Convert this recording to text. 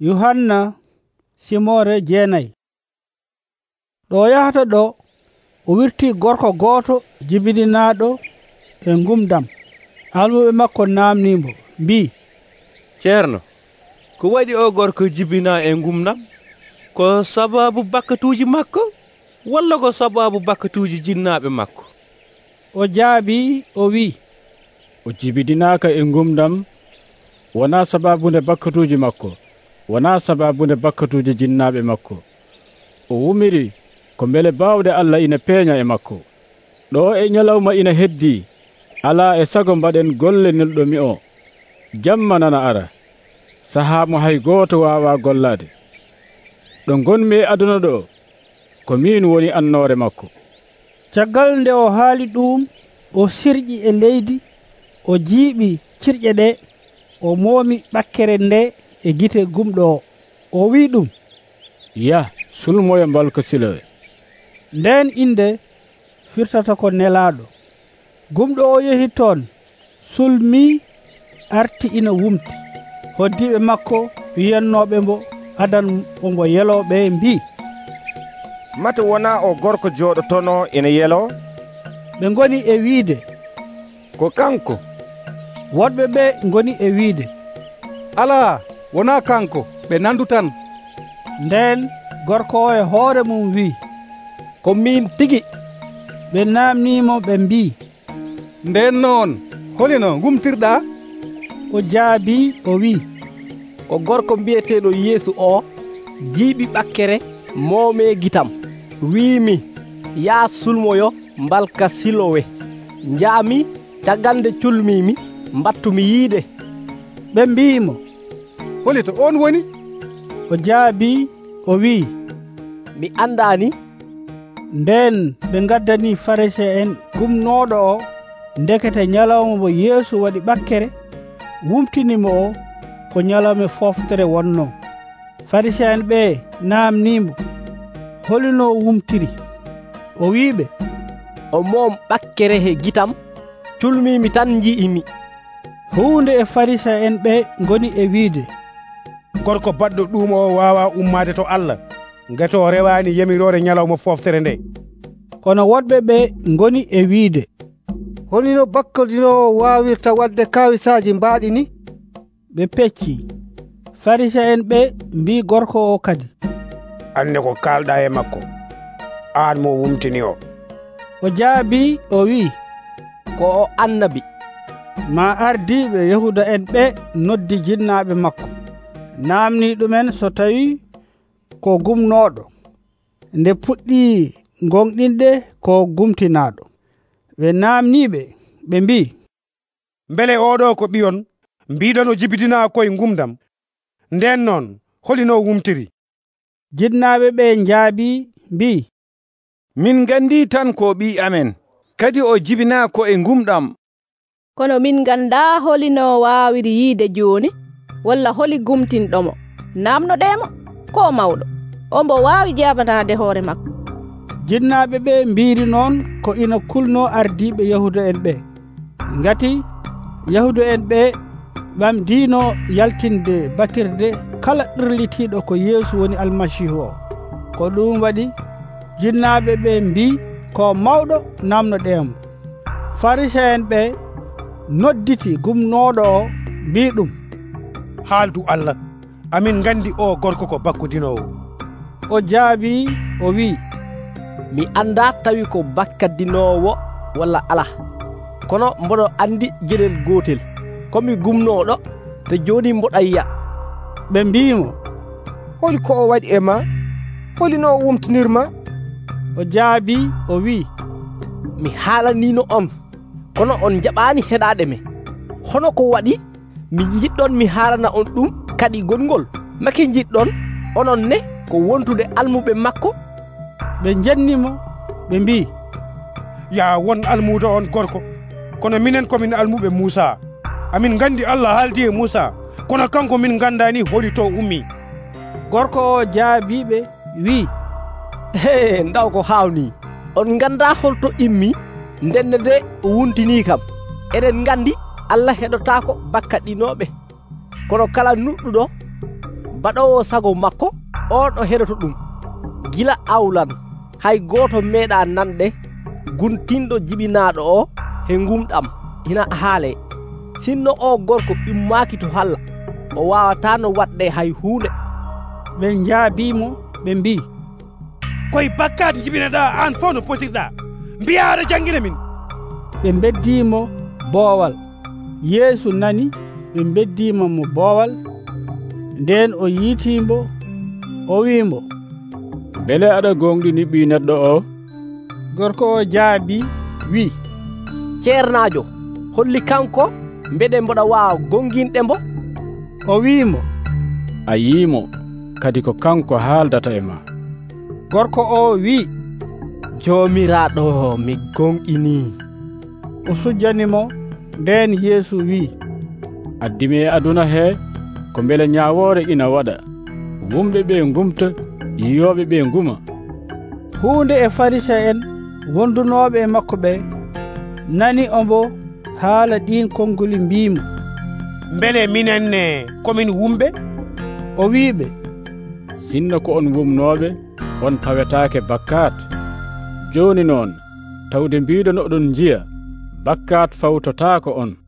yohanna simore jeenayi. Ɗo yahata ɗo o wirti gorko gooto jibininaɗo e ngumdam. Almuɓe makko namnimo mbi. Ceerno ko waɗi o gorko jibina e ngumdam? Ko sababu bakkatuji makko? Walla ko sababu bakkatuji jinnaɓe makko? O jaabi o wi o jibidinaka e ngumdam wona sababu nde bakkatuji makko? wona sababude bakkatuji jinnaɓe makko. O wumiri ko mbele bawde allah ina peeña e makko. Ɗo e ñalawma ina heddi. Ala e sago mbaɗen golle nelɗomi o. Jamma nana ara. Sahaa mo hay goto wawa gollade ɗo gonmi e aduna ɗo. Ko min woni annore makko. Caggal nde o haali ɗum o sirƴi e leydi o jiiɓi cirƴe ɗe o moomi ɓakkere nde e gite gumɗo o o wi ɗum. Ya sulmoyo e mbalko silowe. Nden inde firtata ko nelaɗo gumɗo o yehi toon sulmi arti ina wumti. Hoddiɓe makko wiyannoɓe mbo adan ombo yeloɓe mbi. Mata wona o gorko joɗotono ina yelo? Ɓe goni e wiide. Ko kanko? Woɗɓe ɓe goni e wiide. Ala wona kanko ɓe nandu tan. Nden gorko o e hoore mum wi. Ko min tigi. Ɓe namnimo ɓe mbi. Nden noon holino gumtirɗa o jaabi o wi. Ko gorko mbiyeteɗo yeesu o jiiɓi ɓakkere moome gitam. Wimi ya sulmoyo mbalka silowe. Njaami caggalde culmimi mbattumi yiide. Ɓe mbimo. holi to on woni? O jaabi o wi'i. Mi anndani nden ɓe gaddani farise en gumnoɗo o ndekete ñalawma mo yeesu waɗi ɓakkere wumtinimo o ko ñalawma e foftere wonno. Farise en ɓe namnimo holino wumtiri. O wiɓe o mom ɓakkere he gitam culmimi tan ji'imi hunde e farisa en ɓe goni e wiide. gorko baɗɗo ɗum o wawa ummade to allah. Gato o rewani yamirore ñalawma foftere nde. Kono woɗɓe ɓe goni e wiide. Honino bakkodinowo wawirta wadde kawisaji mbaɗi ni? Ɓe pecci. Farisa en ɓe mbi gorko o kadi. Ande ko kalɗa e makko. An mo wumtini o. O jaabi o wi ko o annabi. Ma ardiɓe yahuda en ɓe noddi jinnaɓe makko. namni ɗumen so tawi ko gumnoɗo. Nde puɗɗi gonɗinɗe ko gumtinaɗo. Ɓe namniɓe ɓe mbi. Beele oɗo ko ɓiyon mbiɗon o jibidina koye gumdam. Nden noon holino wumtiri jinnaɓe ɓe jaabi mbi. Min gandi tan ko ɓi amen. Kadi o jibina ko e gumɗam. Kono min ganda holino wawiri yiide joni walla holi gumtinɗomo. Namnoɗemo ko mawɗo. O mbo wawi jabanade hoore makko. Jinnaɓe ɓe mbiri noon ko ina kulno ardiɓe yahudu en ɓe. Gati yahudu en ɓe ɓamdino yaltinde batirde kala ɗirlitiɗo ko yeesu woni almasihu o. Ko ɗum waɗi jinnaɓe ɓe mbi ko mawɗo namnoɗemo. Farisa en ɓe nodditi gumnoɗo o mbi ɗum. haaldu allah. Amin gandi o gorko ko bakkudinowo o jaabi o wi'i mi anda tawi ko bakkadinowo walla ala kono mboɗo andi gueɗel gotel komi gumnoɗo te joni mboɗa yiya. Ɓe mbimo holi ko o waɗi e ma? Holino o wumtinirma o jaabi o wi'i mi haalanino on. Kono on jaɓani heɗade me. Hono ko waɗi mi jiɗɗon mi haalana on ɗum kadi gongol. Make jiɗɗon onon ne ko wontude almuɓe makko? Ɓe jennimo ɓe mbi. Ya won almudo on gorko. Kono minen komin almuɓe moussa amin gandi allah haaldi e moussa kono kanko min gandani holi to ummi. Gorko o jaabiɓe wi. He ndaw ko hawni. On ganda holto immi ndenne de o wuntini kam. Eɗen gandi allah heɗotako bakka ɗinoɓe. Kono kala nuɗɗuɗo baɗowo sago makko oɗo heɗoto ɗum. Gila awlan hay goto meeɗa nanɗe guntinɗo jibinaɗo o he gumɗam hina haale. Sinno o gorko immaki to halla o wawata no waɗɗe hay hunde. Ɓe jaabimo ɓe mbi koye bakkaji jibineɗa an fof no potirɗa. Mbiya aɗa jangguina min. Ɓe beddimo boowal. yeesu nani ɓe beddima mo boowal nden o yiitimbo o wimbo beele aɗa gonɗini ɓi neɗɗo o. Gorko o jaabi wi. Ceernajo holli kanko mbeɗe mboɗa wawa gonginɗe mbo. O wimo a yimo kadi ko kanko haaldata e ma. Gorko o wi. Jomiraɗo mi gonɗini o sujjanimo nden yeesu wi'i addimi e aduna he ko mbele ñaawoore ina waɗa. Wumɓe ɓe ngumta yiyooɓe ɓe nguma. Huunde e farisa en wondunooɓe e makko ɓe nani ombo haala ɗiin konngoli mbimo mbele minenne komin wumɓe? O wiiɓe. Sinno ko on wumnooɓe on pawetaake bakkat jooni noon tawde mbiiɗono oɗon njiya. bakkat fawtotaako on.